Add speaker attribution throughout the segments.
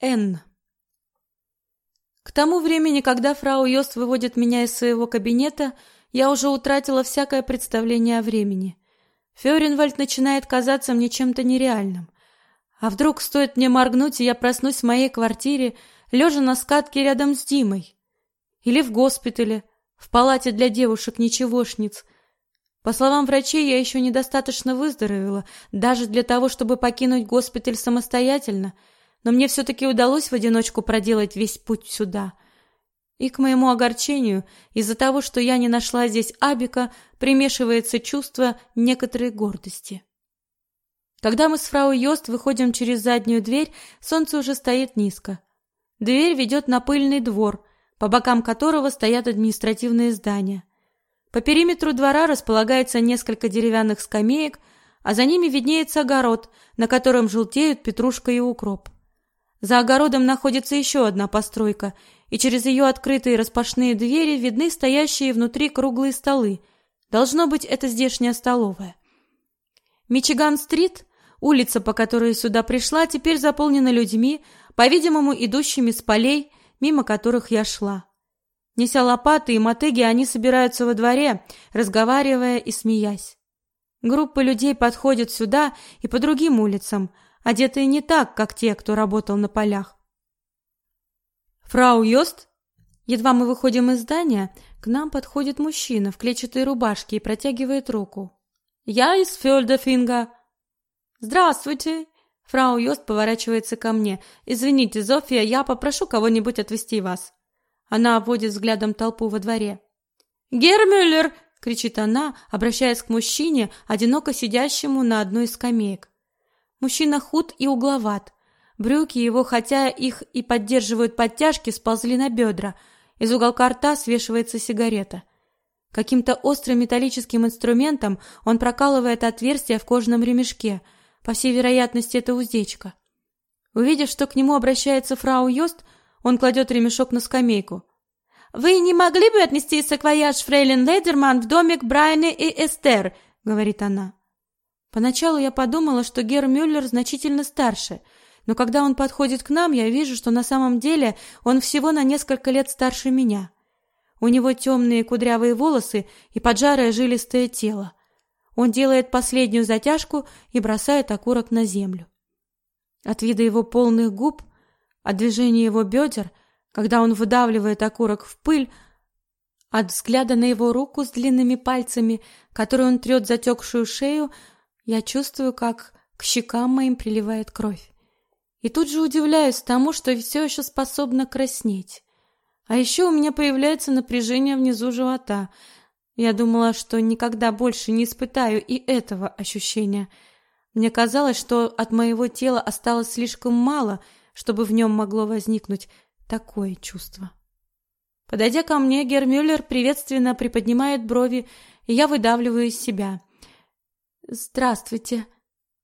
Speaker 1: Н. К тому времени, когда фрау Йост выводит меня из своего кабинета, я уже утратила всякое представление о времени. Фёренвальд начинает казаться мне чем-то нереальным. А вдруг стоит мне моргнуть, и я проснусь в моей квартире, лежа на скатке рядом с Димой? Или в госпитале, в палате для девушек-ничегошниц. По словам врачей, я еще недостаточно выздоровела, даже для того, чтобы покинуть госпиталь самостоятельно — но мне все-таки удалось в одиночку проделать весь путь сюда. И к моему огорчению, из-за того, что я не нашла здесь Абика, примешивается чувство некоторой гордости. Когда мы с фрау Йост выходим через заднюю дверь, солнце уже стоит низко. Дверь ведет на пыльный двор, по бокам которого стоят административные здания. По периметру двора располагается несколько деревянных скамеек, а за ними виднеется огород, на котором желтеют петрушка и укроп. За огородом находится еще одна постройка, и через ее открытые распашные двери видны стоящие внутри круглые столы. Должно быть, это здешняя столовая. Мичиган-стрит, улица, по которой сюда пришла, теперь заполнена людьми, по-видимому, идущими с полей, мимо которых я шла. Неся лопаты и мотыги, они собираются во дворе, разговаривая и смеясь. Группы людей подходят сюда и по другим улицам – одетые не так, как те, кто работал на полях. Фрау Йост, едва мы выходим из здания, к нам подходит мужчина в клетчатой рубашке и протягивает руку. Я из Фёльдефинга. Здравствуйте. Фрау Йост поворачивается ко мне. Извините, Зофия, я попрошу кого-нибудь отвезти вас. Она обводит взглядом толпу во дворе. Гермюллер, кричит она, обращаясь к мужчине, одиноко сидящему на одной из скамеек. Мужчина худ и угловат. Брюки его, хотя их и поддерживают подтяжки, сползли на бедра. Из уголка рта свешивается сигарета. Каким-то острым металлическим инструментом он прокалывает отверстие в кожаном ремешке. По всей вероятности, это уздечка. Увидев, что к нему обращается фрау Йост, он кладет ремешок на скамейку. «Вы не могли бы отнести саквояж фрейлин Ледерман в домик Брайана и Эстер?» — говорит она. Поначалу я подумала, что Гер Мюллер значительно старше, но когда он подходит к нам, я вижу, что на самом деле он всего на несколько лет старше меня. У него темные кудрявые волосы и поджарое жилистое тело. Он делает последнюю затяжку и бросает окурок на землю. От вида его полных губ, от движения его бедер, когда он выдавливает окурок в пыль, от взгляда на его руку с длинными пальцами, которой он трет затекшую шею, я чувствую, как к щекам моим приливает кровь. И тут же удивляюсь тому, что все еще способна краснеть. А еще у меня появляется напряжение внизу живота. Я думала, что никогда больше не испытаю и этого ощущения. Мне казалось, что от моего тела осталось слишком мало, чтобы в нем могло возникнуть такое чувство. Подойдя ко мне, Гермюллер приветственно приподнимает брови, и я выдавливаю из себя. «Здравствуйте».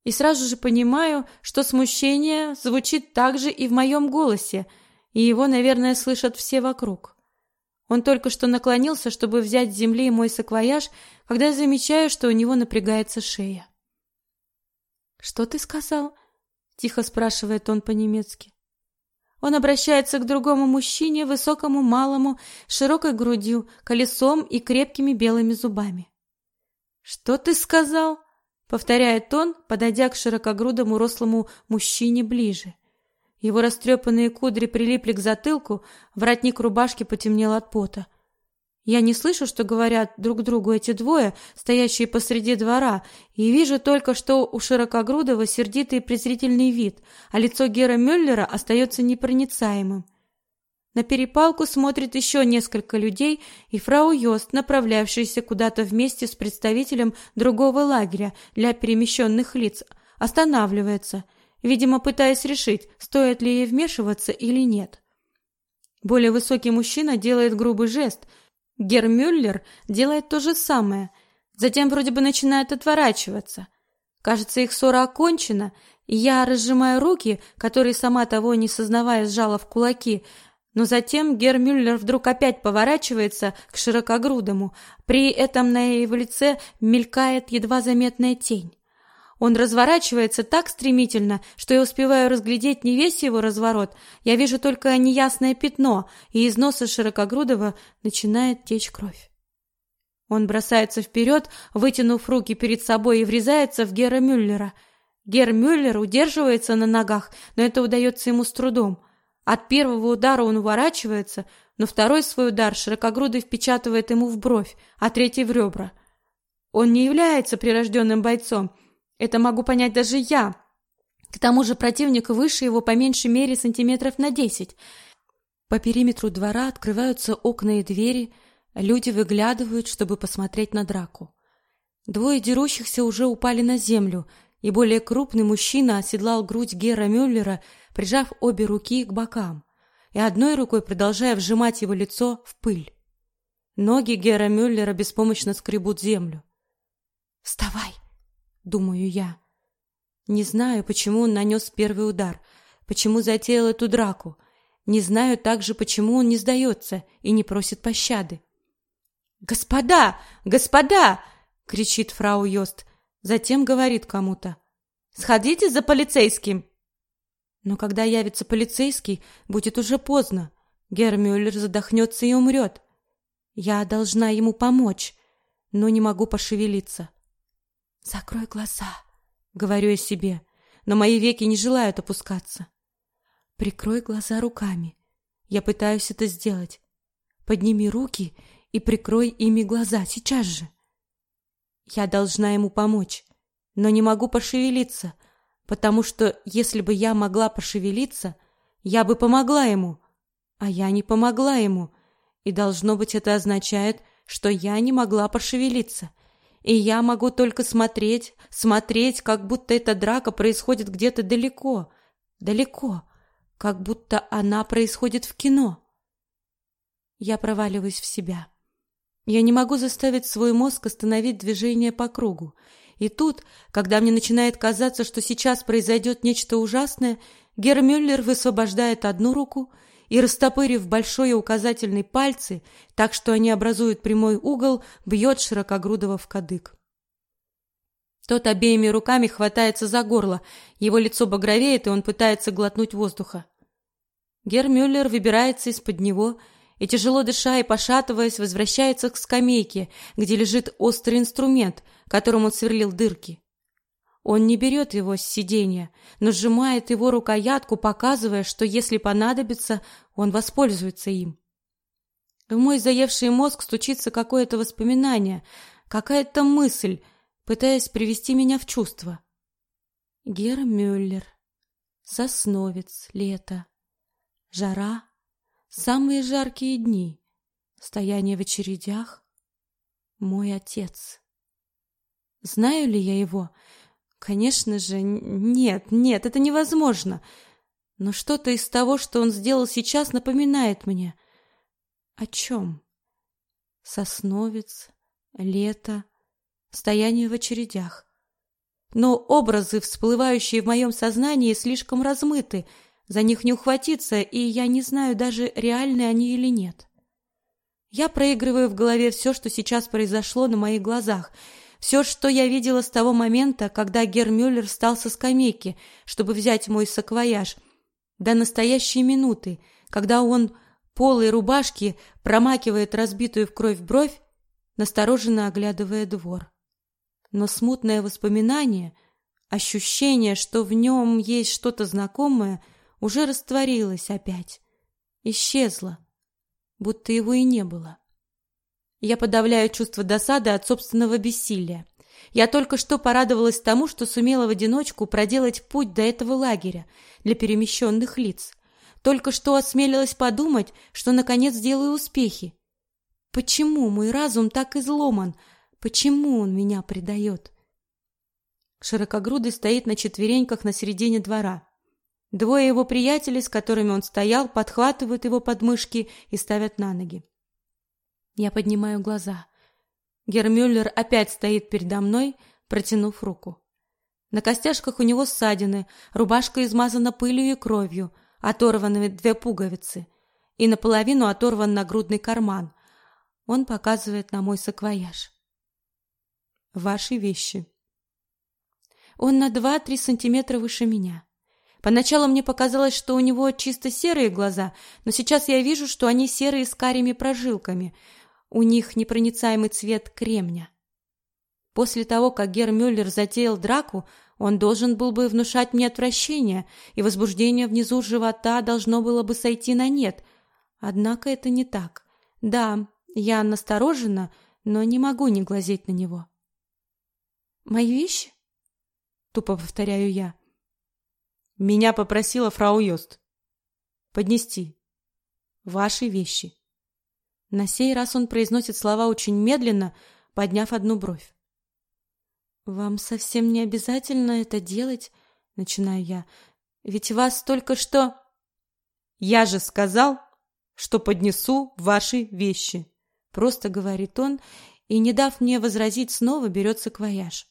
Speaker 1: И сразу же понимаю, что смущение звучит также и в моем голосе, и его, наверное, слышат все вокруг. Он только что наклонился, чтобы взять с земли мой саквояж, когда я замечаю, что у него напрягается шея. «Что ты сказал?» — тихо спрашивает он по-немецки. Он обращается к другому мужчине, высокому, малому, широкой грудью, колесом и крепкими белыми зубами. «Что ты сказал?» Повторяет он, подойдя к широкогрудому рослому мужчине ближе. Его растрепанные кудри прилипли к затылку, воротник рубашки потемнел от пота. Я не слышу, что говорят друг другу эти двое, стоящие посреди двора, и вижу только, что у широкогрудого сердитый и презрительный вид, а лицо Гера Мюллера остается непроницаемым. На перепалку смотрит еще несколько людей, и фрау Йост, направлявшаяся куда-то вместе с представителем другого лагеря для перемещенных лиц, останавливается, видимо, пытаясь решить, стоит ли ей вмешиваться или нет. Более высокий мужчина делает грубый жест. Гермюллер делает то же самое, затем вроде бы начинает отворачиваться. Кажется, их ссора окончена, и я разжимаю руки, которые сама того не сознавая сжала в кулаки, но затем Гермюллер вдруг опять поворачивается к широкогрудому. При этом на его лице мелькает едва заметная тень. Он разворачивается так стремительно, что я успеваю разглядеть не весь его разворот, я вижу только неясное пятно, и из носа широкогрудого начинает течь кровь. Он бросается вперед, вытянув руки перед собой и врезается в Гера Мюллера. Гер Мюллер удерживается на ногах, но это удается ему с трудом. От первого удара он уворачивается, но второй свой удар широкогрудый впечатывает ему в бровь, а третий в ребра. Он не является прирожденным бойцом. Это могу понять даже я. К тому же противник выше его по меньшей мере сантиметров на десять. По периметру двора открываются окна и двери, люди выглядывают, чтобы посмотреть на драку. Двое дерущихся уже упали на землю, и более крупный мужчина оседлал грудь Гера Мюллера, прижав обе руки к бокам и одной рукой продолжая вжимать его лицо в пыль. Ноги Гера Мюллера беспомощно скребут землю. «Вставай!» — думаю я. Не знаю, почему он нанес первый удар, почему затеял эту драку. Не знаю также, почему он не сдается и не просит пощады. «Господа! Господа!» — кричит фрау Йост. Затем говорит кому-то. «Сходите за полицейским!» Но когда явится полицейский, будет уже поздно. Гермюллер задохнется и умрет. Я должна ему помочь, но не могу пошевелиться. «Закрой глаза», — говорю я себе, но мои веки не желают опускаться. «Прикрой глаза руками. Я пытаюсь это сделать. Подними руки и прикрой ими глаза сейчас же. Я должна ему помочь, но не могу пошевелиться, потому что если бы я могла пошевелиться, я бы помогла ему, а я не помогла ему, и должно быть это означает, что я не могла пошевелиться. И я могу только смотреть, смотреть, как будто эта драка происходит где-то далеко, далеко, как будто она происходит в кино. Я проваливаюсь в себя. Я не могу заставить свой мозг остановить движение по кругу. И тут, когда мне начинает казаться, что сейчас произойдет нечто ужасное, Гермюллер высвобождает одну руку и, растопырив большой и указательный пальцы, так что они образуют прямой угол, бьет широкогрудого в кадык. Тот обеими руками хватается за горло, его лицо багровеет, и он пытается глотнуть воздуха. Гермюллер выбирается из-под него и, тяжело дыша и пошатываясь, возвращается к скамейке, где лежит острый инструмент, которым он сверлил дырки. Он не берет его с сиденья, но сжимает его рукоятку, показывая, что если понадобится, он воспользуется им. В мой заевший мозг стучится какое-то воспоминание, какая-то мысль, пытаясь привести меня в чувство. Гера Мюллер, Сосновец, лето, жара, Самые жаркие дни, стояние в очередях, мой отец. Знаю ли я его? Конечно же, нет, нет, это невозможно. Но что-то из того, что он сделал сейчас, напоминает мне. О чем? Сосновец, лето, стояние в очередях. Но образы, всплывающие в моем сознании, слишком размыты — за них не ухватиться, и я не знаю даже, реальны они или нет. Я проигрываю в голове все, что сейчас произошло на моих глазах, все, что я видела с того момента, когда Гермюллер встал со скамейки, чтобы взять мой саквояж, до настоящей минуты, когда он полой рубашки промакивает разбитую в кровь бровь, настороженно оглядывая двор. Но смутное воспоминание, ощущение, что в нем есть что-то знакомое — уже растворилась опять, исчезла, будто его и не было. Я подавляю чувство досады от собственного бессилия. Я только что порадовалась тому, что сумела в одиночку проделать путь до этого лагеря для перемещенных лиц. Только что осмелилась подумать, что наконец сделаю успехи. Почему мой разум так изломан? Почему он меня предает? Широкогрудый стоит на четвереньках на середине двора. Двое его приятелей, с которыми он стоял, подхватывают его подмышки и ставят на ноги. Я поднимаю глаза. Гермюллер опять стоит передо мной, протянув руку. На костяшках у него ссадины, рубашка измазана пылью и кровью, оторваны две пуговицы, и наполовину оторван нагрудный карман. Он показывает на мой саквояж. Ваши вещи. Он на два-три сантиметра выше меня. Поначалу мне показалось, что у него чисто серые глаза, но сейчас я вижу, что они серые с карими прожилками. У них непроницаемый цвет кремня. После того, как Гер Мюллер затеял драку, он должен был бы внушать мне отвращение, и возбуждение внизу живота должно было бы сойти на нет. Однако это не так. Да, я насторожена, но не могу не глазеть на него. «Мои вещи?» — тупо повторяю я.
Speaker 2: Меня попросила фрау Йост. Поднести. Ваши вещи.
Speaker 1: На сей раз он произносит слова очень медленно, подняв одну бровь. Вам совсем не обязательно это делать, начинаю я. Ведь вас только что
Speaker 2: Я же сказал, что поднесу ваши вещи, просто говорит он и, не дав мне возразить, снова берется саквояж.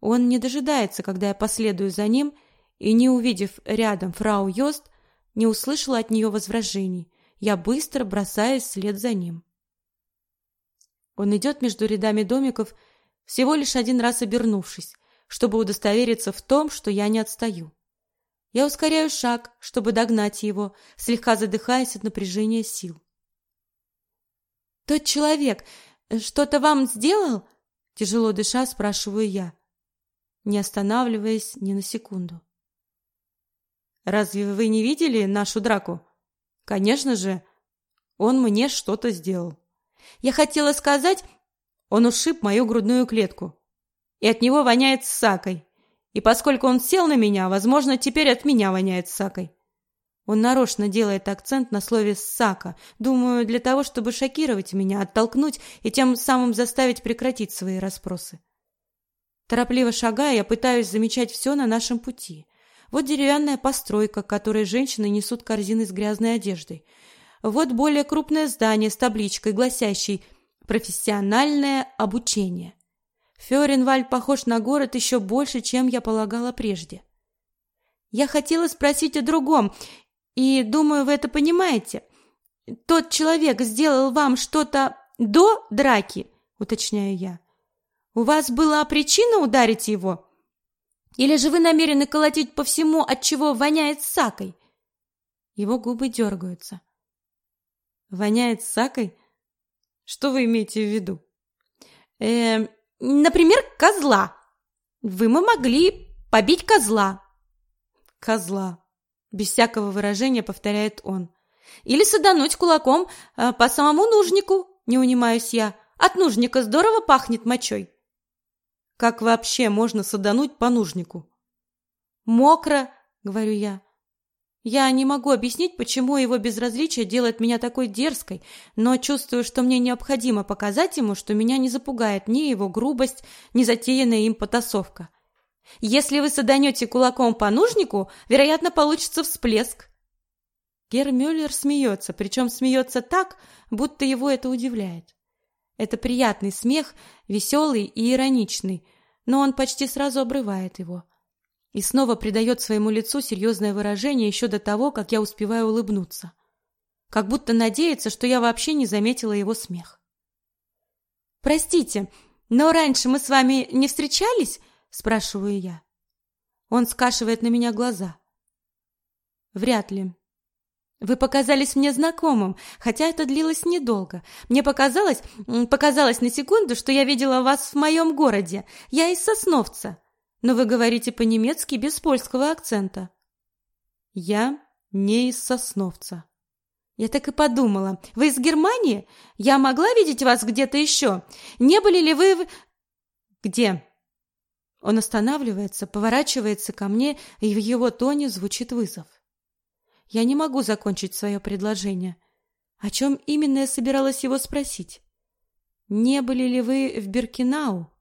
Speaker 2: Он не дожидается, когда я последую за ним, и, не увидев рядом фрау Йост, не услышала от нее возражений. Я быстро бросаюсь вслед за ним. Он идет между рядами домиков, всего лишь один раз обернувшись, чтобы удостовериться в том, что я не отстаю. Я ускоряю шаг, чтобы догнать его, слегка задыхаясь от напряжения сил. «Тот человек что-то вам сделал?» Тяжело дыша, спрашиваю я, не останавливаясь ни на секунду. Разве вы не видели нашу драку? Конечно же, он мне что-то сделал. Я хотела сказать, он ушиб мою грудную клетку. И от него воняет сакой. И поскольку он сел на меня, возможно, теперь от меня воняет сакой. Он нарочно делает акцент на слове «сака», думаю, для того, чтобы шокировать меня, оттолкнуть и тем самым заставить прекратить свои расспросы. Торопливо шагая, я пытаюсь замечать все на нашем пути. Вот деревянная постройка, к которой женщины несут корзины с грязной одеждой. Вот более крупное здание с табличкой, гласящей «Профессиональное обучение». Фёренваль похож на город еще больше, чем я полагала прежде. Я хотела спросить о другом, и думаю, вы это понимаете. Тот человек сделал вам что-то до драки, уточняю я. У вас была причина ударить его? Или же вы намерены колотить по всему, от чего воняет сакой? Его губы дергаются. Воняет сакой? Что вы имеете в виду?
Speaker 1: Э, например, козла. Вы мы могли побить козла.
Speaker 2: Козла. Без всякого выражения повторяет он.
Speaker 1: Или садануть кулаком э, по самому нужнику, не унимаюсь я. От нужника здорово пахнет мочой.
Speaker 2: Как вообще можно садануть по нужнику?
Speaker 1: Мокро, говорю я. Я не могу объяснить, почему его безразличие делает меня такой дерзкой, но чувствую, что мне необходимо показать ему, что меня не запугает ни его грубость, ни затеянная им потасовка. Если вы саданете кулаком по нужнику, вероятно, получится всплеск. Гермюллер смеется, причем смеется так, будто его это удивляет. Это приятный смех, веселый и ироничный, но он почти сразу обрывает его. И снова придает своему лицу серьезное выражение еще до того, как я успеваю улыбнуться. Как будто надеется, что я вообще не заметила его смех. «Простите, но раньше мы с вами не встречались?» – спрашиваю я. Он скашивает на меня глаза. «Вряд ли», вы показались мне знакомым, хотя это длилось недолго. Мне показалось, показалось на секунду, что я видела вас в моем городе. Я из Сосновца. Но вы говорите по-немецки без польского акцента.
Speaker 2: Я не из Сосновца.
Speaker 1: Я так и подумала. Вы из Германии? Я могла видеть вас где-то еще? Не были ли вы.
Speaker 2: Где?
Speaker 1: Он останавливается, поворачивается ко мне, и в его тоне звучит вызов. Я не могу закончить свое предложение. О чем именно я собиралась его спросить? Не были ли вы в Беркинау?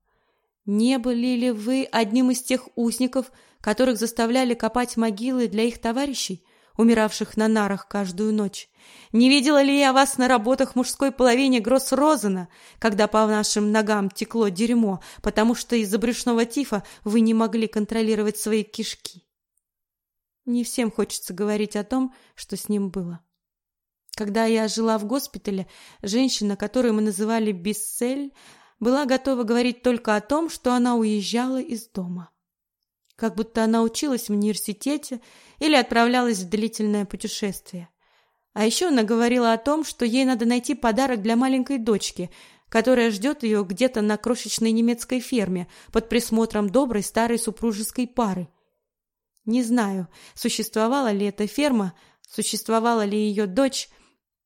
Speaker 1: Не были ли вы одним из тех узников, которых заставляли копать могилы для их товарищей, умиравших на нарах каждую ночь? Не видела ли я вас на работах мужской половине Гросс-Розена, когда по нашим ногам текло дерьмо, потому что из-за брюшного тифа вы не могли контролировать свои кишки? Не всем хочется говорить о том, что с ним было. Когда я жила в госпитале, женщина, которую мы называли Биссель, была готова говорить только о том, что она уезжала из дома.
Speaker 2: как будто она училась в университете или отправлялась в длительное путешествие. А еще она говорила о том, что ей надо найти подарок для маленькой дочки, которая ждет ее где-то на крошечной немецкой ферме под присмотром доброй старой супружеской пары. Не знаю, существовала ли эта ферма, существовала ли ее дочь.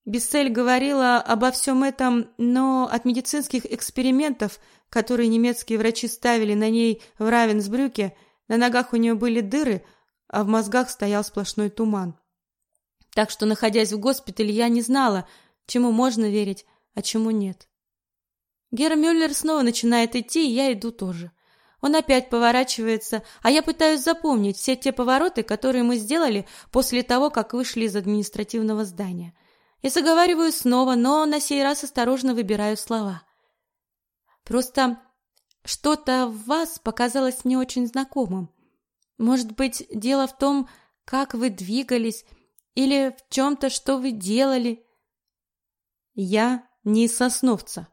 Speaker 2: Бессель говорила обо всем этом, но от медицинских экспериментов, которые немецкие врачи ставили на ней в Равенсбрюке, на ногах у нее были дыры, а в мозгах стоял сплошной туман. Так что, находясь в госпитале, я не знала, чему можно верить, а чему нет. Гера Мюллер снова начинает идти, и я иду тоже. Он опять поворачивается, а я пытаюсь запомнить все те повороты, которые мы сделали после того, как вышли из административного здания. Я заговариваю снова, но на сей раз осторожно выбираю слова. Просто что-то в вас показалось мне очень знакомым. Может быть, дело в том, как вы двигались, или в чем-то, что вы делали. Я не Сосновца,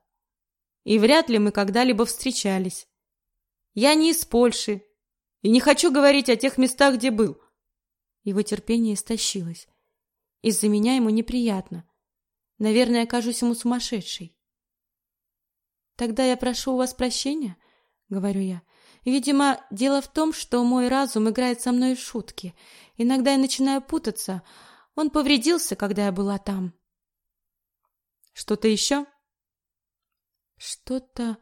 Speaker 2: и вряд ли мы когда-либо встречались. Я не из Польши, и не хочу говорить о тех местах, где был. Его терпение истощилось. Из-за меня ему неприятно. Наверное, я кажусь ему сумасшедшей. Тогда я прошу у вас прощения, говорю я. Видимо, дело в том, что мой разум играет со мной шутки. Иногда я начинаю путаться, он повредился, когда я была там. Что-то еще? Что-то...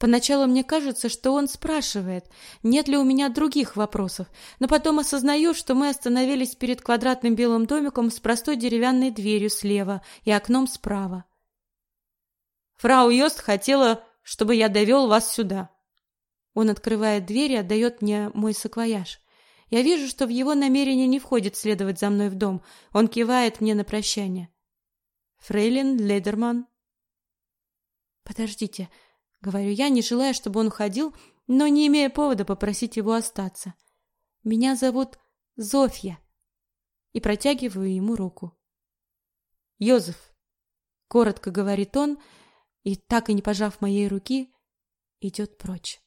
Speaker 2: Поначалу мне кажется, что он спрашивает, нет ли у меня других вопросов, но потом осознаю, что мы остановились перед квадратным белым домиком с простой деревянной дверью слева и окном справа. Фрау Йост хотела, чтобы я довел вас сюда. Он открывает дверь и отдает мне мой саквояж. Я вижу, что в его намерение не входит следовать за мной в дом. Он кивает мне на прощание. Фрейлин Ледерман. Подождите, говорю я, не желая, чтобы он уходил, но не имея повода попросить его остаться. Меня зовут Зофья. И протягиваю ему руку. Йозеф, коротко говорит он, и так и не пожав моей руки, идет прочь.